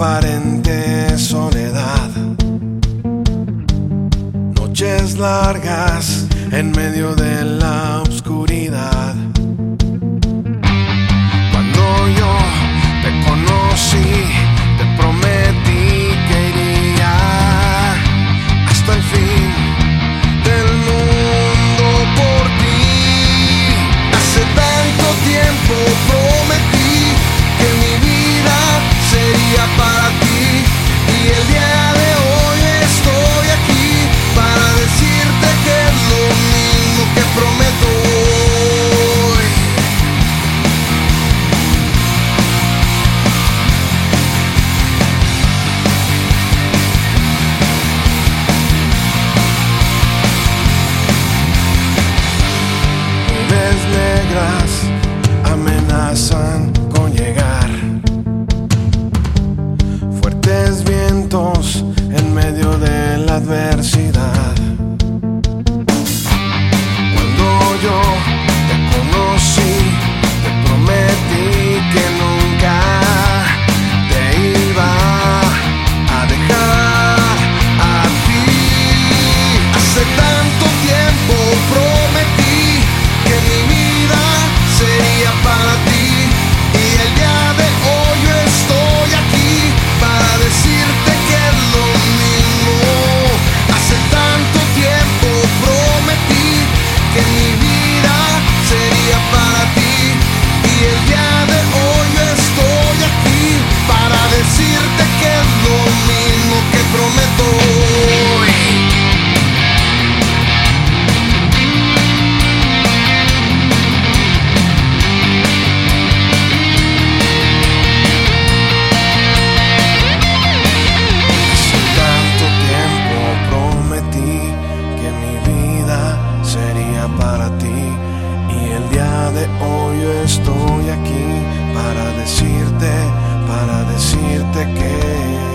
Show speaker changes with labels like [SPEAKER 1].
[SPEAKER 1] aparente soledad. Noches largas en medio de la adversidad. Y el día de hoy yo estoy aquí para decirte, para decirte que